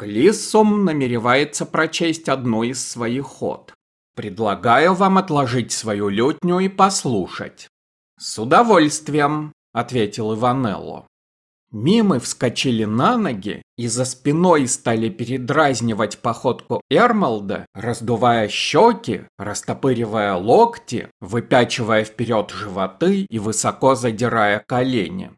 Клиссум намеревается прочесть одну из своих ход. Предлагаю вам отложить свою лютню и послушать. С удовольствием, ответил Иванелло. Мимы вскочили на ноги и за спиной стали передразнивать походку Эрмалда, раздувая щеки, растопыривая локти, выпячивая вперед животы и высоко задирая колени.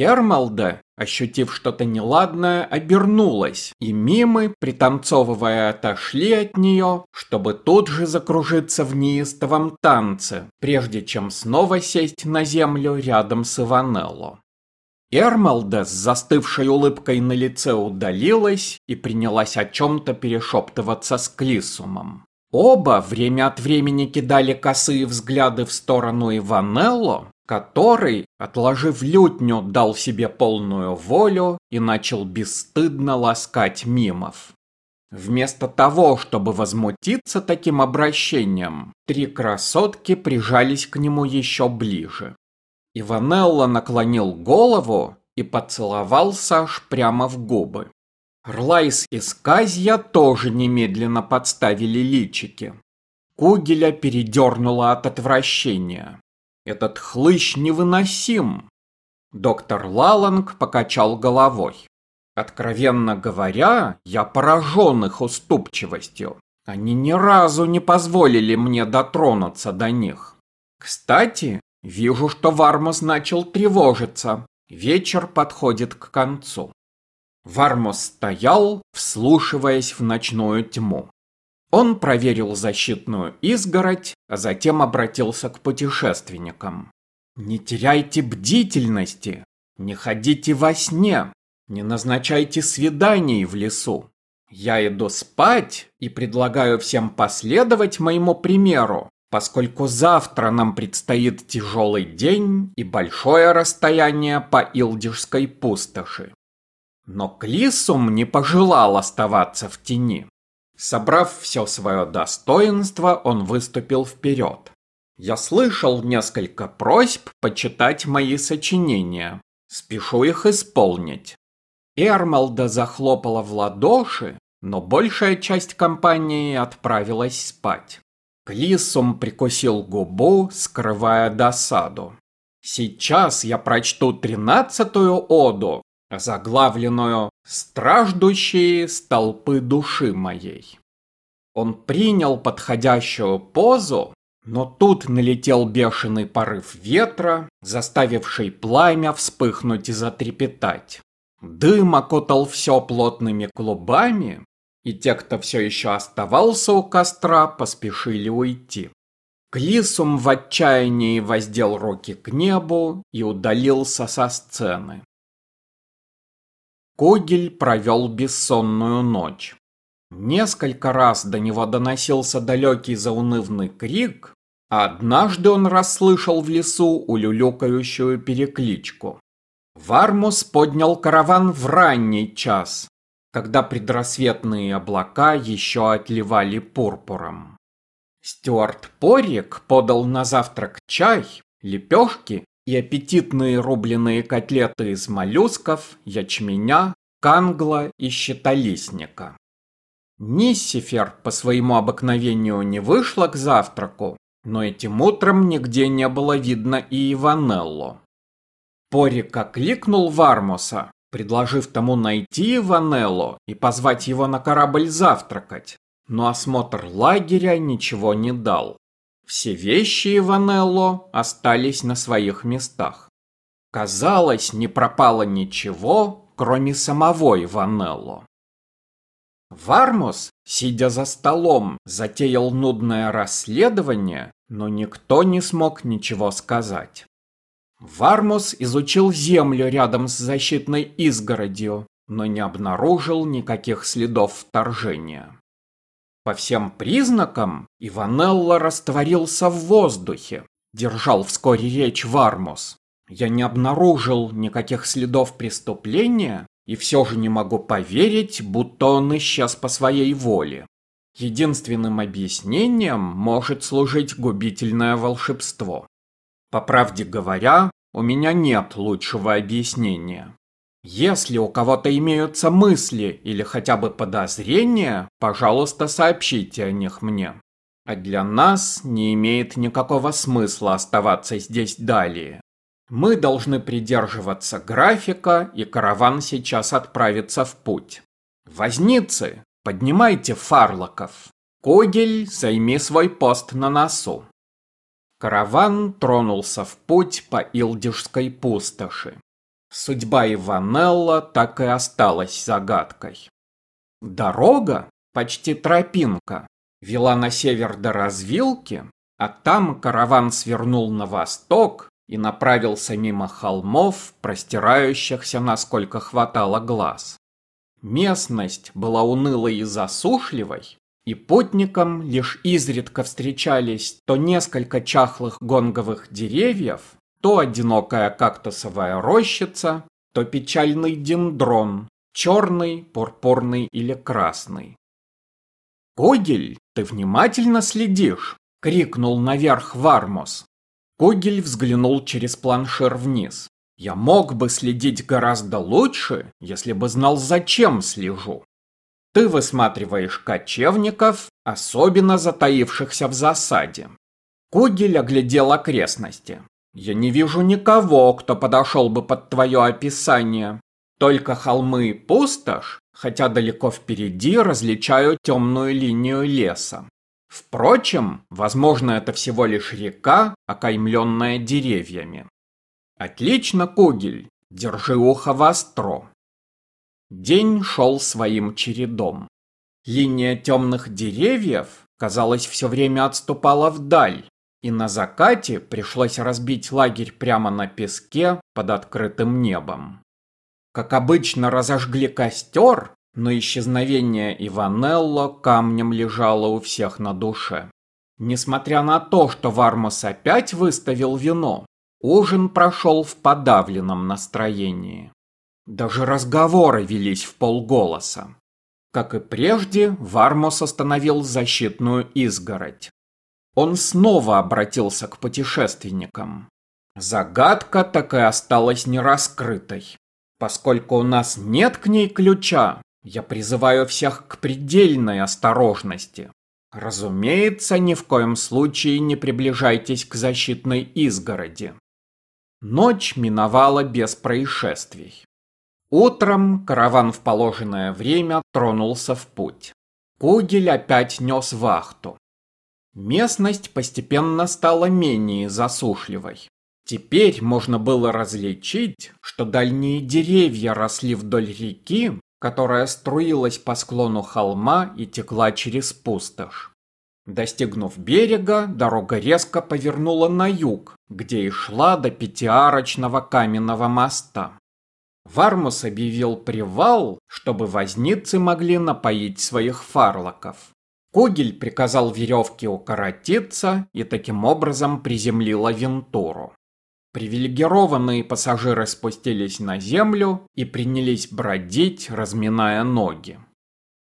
Эрмалда, ощутив что-то неладное, обернулась, и мимы, пританцовывая, отошли от нее, чтобы тут же закружиться в неистовом танце, прежде чем снова сесть на землю рядом с Иванелло. Эрмалда с застывшей улыбкой на лице удалилась и принялась о чем-то перешептываться с Клисумом. Оба время от времени кидали косые взгляды в сторону Иванелло, который, отложив лютню, дал себе полную волю и начал бесстыдно ласкать мимов. Вместо того, чтобы возмутиться таким обращением, три красотки прижались к нему еще ближе. Иванелла наклонил голову и поцеловал Саш прямо в губы. Рлайс и Сказья тоже немедленно подставили личики. Кугеля передернула от отвращения. Этот хлыщ невыносим. Доктор Лаланг покачал головой. Откровенно говоря, я поражен их уступчивостью. Они ни разу не позволили мне дотронуться до них. Кстати, Вижу, что Вармос начал тревожиться. Вечер подходит к концу. Вармос стоял, вслушиваясь в ночную тьму. Он проверил защитную изгородь, а затем обратился к путешественникам. «Не теряйте бдительности, не ходите во сне, не назначайте свиданий в лесу. Я иду спать и предлагаю всем последовать моему примеру, поскольку завтра нам предстоит тяжелый день и большое расстояние по Илдишской пустоши. Но Клисум не пожелал оставаться в тени. Собрав все свое достоинство, он выступил вперед. Я слышал несколько просьб почитать мои сочинения. Спешу их исполнить. Эрмалда захлопала в ладоши, но большая часть компании отправилась спать. Клисом прикусил губу, скрывая досаду. Сейчас я прочту тринадцатую оду, заглавленную «Страждущие столпы души моей». Он принял подходящую позу, но тут налетел бешеный порыв ветра, заставивший пламя вспыхнуть и затрепетать. Дым окутал все плотными клубами, и те, кто все еще оставался у костра, поспешили уйти. Клисум в отчаянии воздел руки к небу и удалился со сцены. Когель провел бессонную ночь. Несколько раз до него доносился далекий заунывный крик, а однажды он расслышал в лесу улюлюкающую перекличку. Вармус поднял караван в ранний час, когда предрассветные облака еще отливали пурпуром. Стюарт Порик подал на завтрак чай, лепешки и аппетитные рубленые котлеты из моллюсков, ячменя, кангла и щитолистника. Ниссифер по своему обыкновению не вышла к завтраку, но этим утром нигде не было видно и Иванелло. Порик окликнул Вармуса, предложив тому найти Ванелло и позвать его на корабль завтракать. Но осмотр лагеря ничего не дал. Все вещи Иванелло остались на своих местах. Казалось, не пропало ничего, кроме самого Иванелло. Вармус, сидя за столом, затеял нудное расследование, но никто не смог ничего сказать. Вармус изучил землю рядом с защитной изгородью, но не обнаружил никаких следов вторжения. По всем признакам Иванелло растворился в воздухе, держал вскоре речь Вармус. Я не обнаружил никаких следов преступления и все же не могу поверить, будто он исчез по своей воле. Единственным объяснением может служить губительное волшебство. По правде говоря, у меня нет лучшего объяснения. Если у кого-то имеются мысли или хотя бы подозрения, пожалуйста, сообщите о них мне. А для нас не имеет никакого смысла оставаться здесь далее. Мы должны придерживаться графика, и караван сейчас отправится в путь. Возницы, поднимайте фарлоков. Когель, займи свой пост на носу. Караван тронулся в путь по Илдишской пустоши. Судьба Иванелла так и осталась загадкой. Дорога, почти тропинка, вела на север до развилки, а там караван свернул на восток и направился мимо холмов, простирающихся насколько хватало глаз. Местность была унылой и засушливой, и путникам лишь изредка встречались то несколько чахлых гонговых деревьев, то одинокая кактусовая рощица, то печальный дендрон, черный, пурпурный или красный. «Когель, ты внимательно следишь!» — крикнул наверх Вармос. Когель взглянул через планшер вниз. «Я мог бы следить гораздо лучше, если бы знал, зачем слежу. Ты высматриваешь кочевников, особенно затаившихся в засаде». Когель оглядел окрестности. Я не вижу никого, кто подошел бы под твое описание. Только холмы и пустошь, хотя далеко впереди различаю темную линию леса. Впрочем, возможно, это всего лишь река, окаймленная деревьями. Отлично, Кугель, держи ухо востро. День шел своим чередом. Линия темных деревьев, казалось, все время отступала вдаль, и на закате пришлось разбить лагерь прямо на песке под открытым небом. Как обычно, разожгли костер, но исчезновение Иванелло камнем лежало у всех на душе. Несмотря на то, что Вармос опять выставил вино, ужин прошел в подавленном настроении. Даже разговоры велись в полголоса. Как и прежде, Вармос остановил защитную изгородь. Он снова обратился к путешественникам. Загадка так и осталась нераскрытой. Поскольку у нас нет к ней ключа, я призываю всех к предельной осторожности. Разумеется, ни в коем случае не приближайтесь к защитной изгороди. Ночь миновала без происшествий. Утром караван в положенное время тронулся в путь. Кугель опять нес вахту. Местность постепенно стала менее засушливой. Теперь можно было различить, что дальние деревья росли вдоль реки, которая струилась по склону холма и текла через пустошь. Достигнув берега, дорога резко повернула на юг, где и шла до пятиарочного каменного моста. Вармус объявил привал, чтобы возницы могли напоить своих фарлоков. Когель приказал веревке укоротиться и таким образом приземлил Авентуру. Привилегированные пассажиры спустились на землю и принялись бродить, разминая ноги.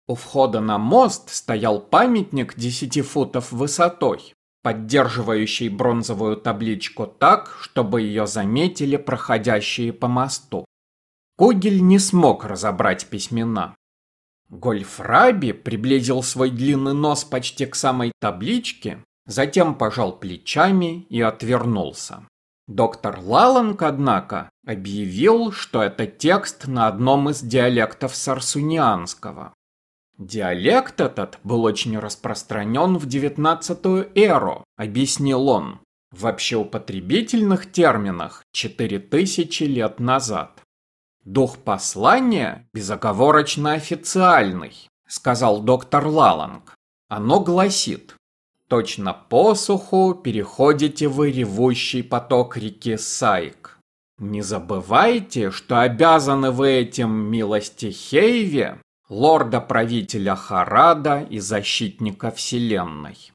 У входа на мост стоял памятник 10 футов высотой, поддерживающий бронзовую табличку так, чтобы ее заметили проходящие по мосту. Когель не смог разобрать письмена. Гольфраби приблизил свой длинный нос почти к самой табличке, затем пожал плечами и отвернулся. Доктор Лаланг, однако, объявил, что это текст на одном из диалектов сарсунианского. Диалект этот был очень распространен в девятнадцатую эру, объяснил он, в общеупотребительных терминах 4000 лет назад. Дух послания безоговорочно официальный, сказал доктор Лаланг. Оно гласит, точно по суху переходите вы ревущий поток реки Сайк. Не забывайте, что обязаны вы этим милости Хейве, лорда-правителя Харада и защитника Вселенной.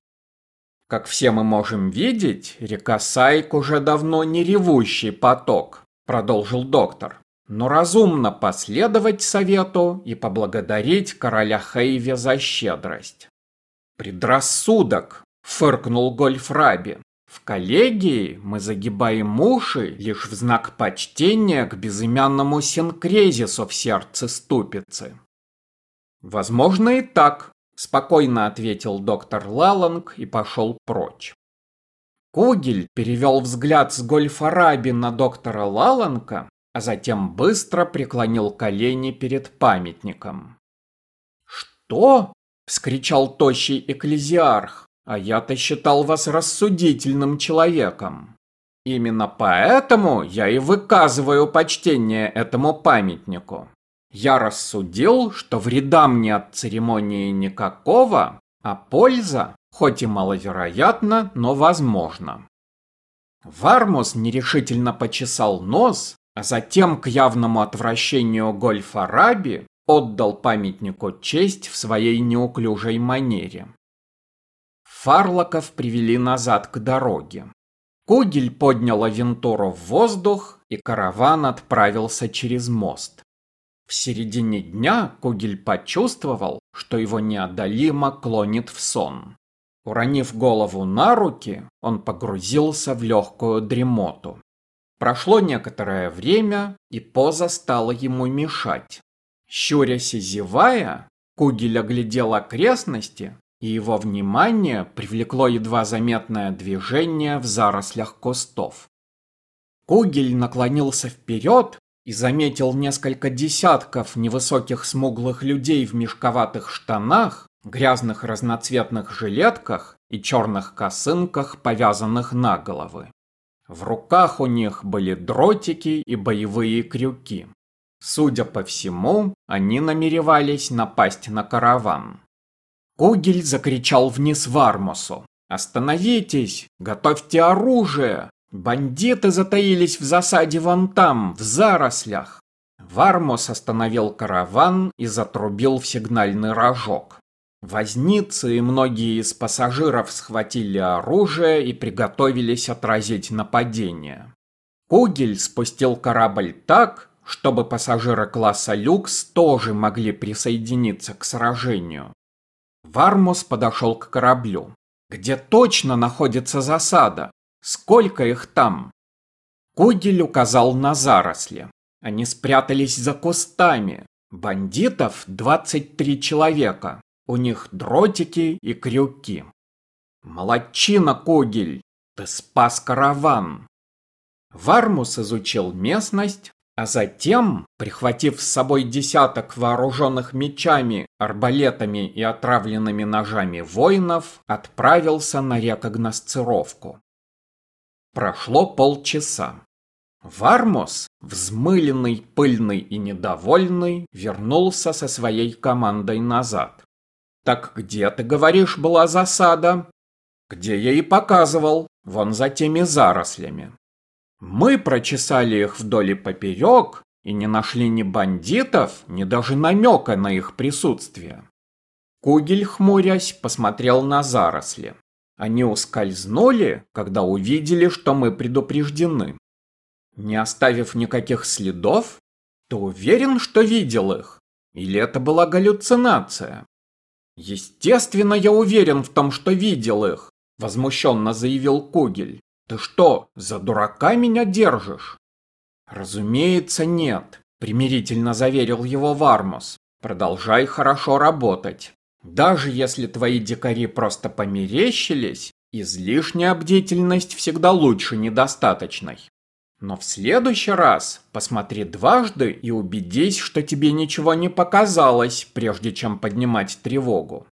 Как все мы можем видеть, река Сайк уже давно не ревущий поток, продолжил доктор но разумно последовать совету и поблагодарить короля Хейве за щедрость. «Предрассудок!» — фыркнул Гольфраби. В коллегии мы загибаем уши лишь в знак почтения к безымянному синкрезису в сердце ступицы. Возможно и так, спокойно ответил доктор Лаланг и пошел прочь. Кугель перевел взгляд с Гольфараби на доктора Лаланка, а затем быстро преклонил колени перед памятником. «Что?» — вскричал тощий экклезиарх. «А я-то считал вас рассудительным человеком. Именно поэтому я и выказываю почтение этому памятнику. Я рассудил, что вреда мне от церемонии никакого, а польза, хоть и маловероятна, но возможна». Вармус нерешительно почесал нос, а затем к явному отвращению Гольфараби отдал памятнику честь в своей неуклюжей манере. Фарлоков привели назад к дороге. Кугель поднял авентуру в воздух, и караван отправился через мост. В середине дня Кугель почувствовал, что его неодолимо клонит в сон. Уронив голову на руки, он погрузился в легкую дремоту. Прошло некоторое время, и поза стала ему мешать. Щурясь и зевая, Кугель оглядел окрестности, и его внимание привлекло едва заметное движение в зарослях кустов. Кугель наклонился вперед и заметил несколько десятков невысоких смуглых людей в мешковатых штанах, грязных разноцветных жилетках и черных косынках, повязанных на головы. В руках у них были дротики и боевые крюки. Судя по всему, они намеревались напасть на караван. Кугель закричал вниз Вармусу. «Остановитесь! Готовьте оружие! Бандиты затаились в засаде вон там, в зарослях!» Вармус остановил караван и затрубил в сигнальный рожок. Возницы и многие из пассажиров схватили оружие и приготовились отразить нападение. Кугель спустил корабль так, чтобы пассажиры класса люкс тоже могли присоединиться к сражению. Вармус подошел к кораблю. Где точно находится засада? Сколько их там? Кугель указал на заросли. Они спрятались за кустами. Бандитов 23 человека. У них дротики и крюки. Молодчина, Кугель! Ты спас караван! Вармус изучил местность, а затем, прихватив с собой десяток вооруженных мечами, арбалетами и отравленными ножами воинов, отправился на рекогносцировку. Прошло полчаса. Вармос, взмыленный, пыльный и недовольный, вернулся со своей командой назад. «Так где, ты говоришь, была засада?» «Где я и показывал, вон за теми зарослями». Мы прочесали их вдоль и поперек и не нашли ни бандитов, ни даже намека на их присутствие. Кугель, хмурясь, посмотрел на заросли. Они ускользнули, когда увидели, что мы предупреждены. Не оставив никаких следов, ты уверен, что видел их? Или это была галлюцинация? Естественно, я уверен в том, что видел их, возмущенно заявил Кугель. Ты что, за дурака меня держишь? Разумеется, нет, примирительно заверил его Вармус. Продолжай хорошо работать. Даже если твои дикари просто померещились, излишняя бдительность всегда лучше недостаточной. Но в следующий раз посмотри дважды и убедись, что тебе ничего не показалось, прежде чем поднимать тревогу.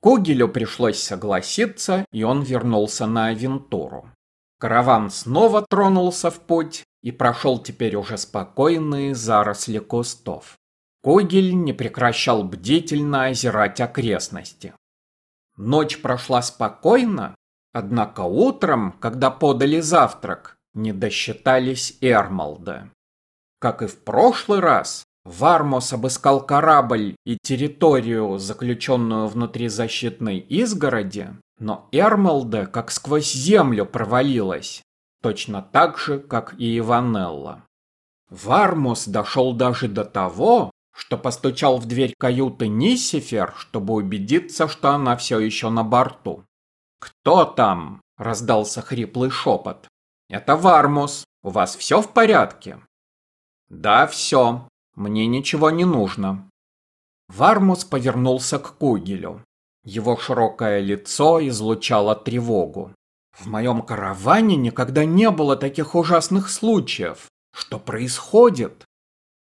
Кугелю пришлось согласиться, и он вернулся на Авентуру. Караван снова тронулся в путь и прошел теперь уже спокойные заросли кустов. Когель не прекращал бдительно озирать окрестности. Ночь прошла спокойно, однако утром, когда подали завтрак, не досчитались Эрмалда. Как и в прошлый раз, Вармос обыскал корабль и территорию, заключенную внутри защитной изгороди, но Эрмалда как сквозь землю провалилась, точно так же, как и Иванелла. Вармус дошел даже до того, что постучал в дверь каюты Нисифер, чтобы убедиться, что она все еще на борту. «Кто там?» раздался хриплый шепот. Это Вармус. У вас все в порядке? Да, все. Мне ничего не нужно. Вармус повернулся к Кугелю. Его широкое лицо излучало тревогу. В моем караване никогда не было таких ужасных случаев. Что происходит?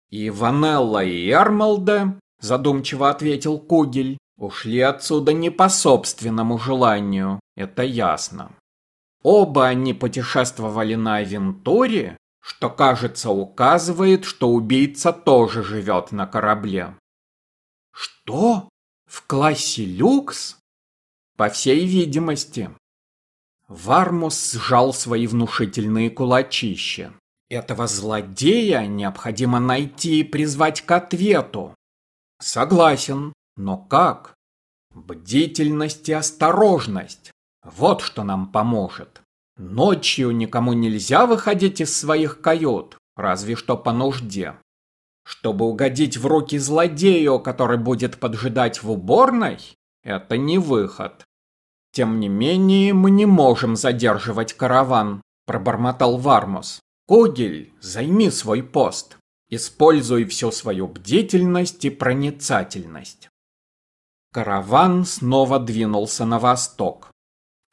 И Ванелла и Эрмалде, задумчиво ответил Кугель, ушли отсюда не по собственному желанию, это ясно. Оба они путешествовали на Авентуре, что, кажется, указывает, что убийца тоже живет на корабле. Что? В классе люкс? По всей видимости. Вармус сжал свои внушительные кулачища. Этого злодея необходимо найти и призвать к ответу. Согласен, но как? Бдительность и осторожность. Вот что нам поможет. Ночью никому нельзя выходить из своих кают, разве что по нужде. Чтобы угодить в руки злодею, который будет поджидать в уборной, это не выход. Тем не менее, мы не можем задерживать караван, пробормотал Вармус. Когель, займи свой пост. Используй всю свою бдительность и проницательность. Караван снова двинулся на восток.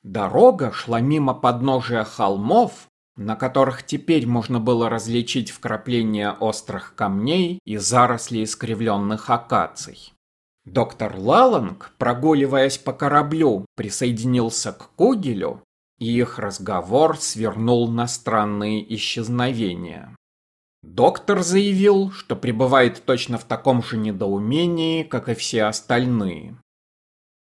Дорога шла мимо подножия холмов, на которых теперь можно было различить вкрапления острых камней и заросли искривленных акаций. Доктор Лаланг, прогуливаясь по кораблю, присоединился к Кугелю, и их разговор свернул на странные исчезновения. Доктор заявил, что пребывает точно в таком же недоумении, как и все остальные.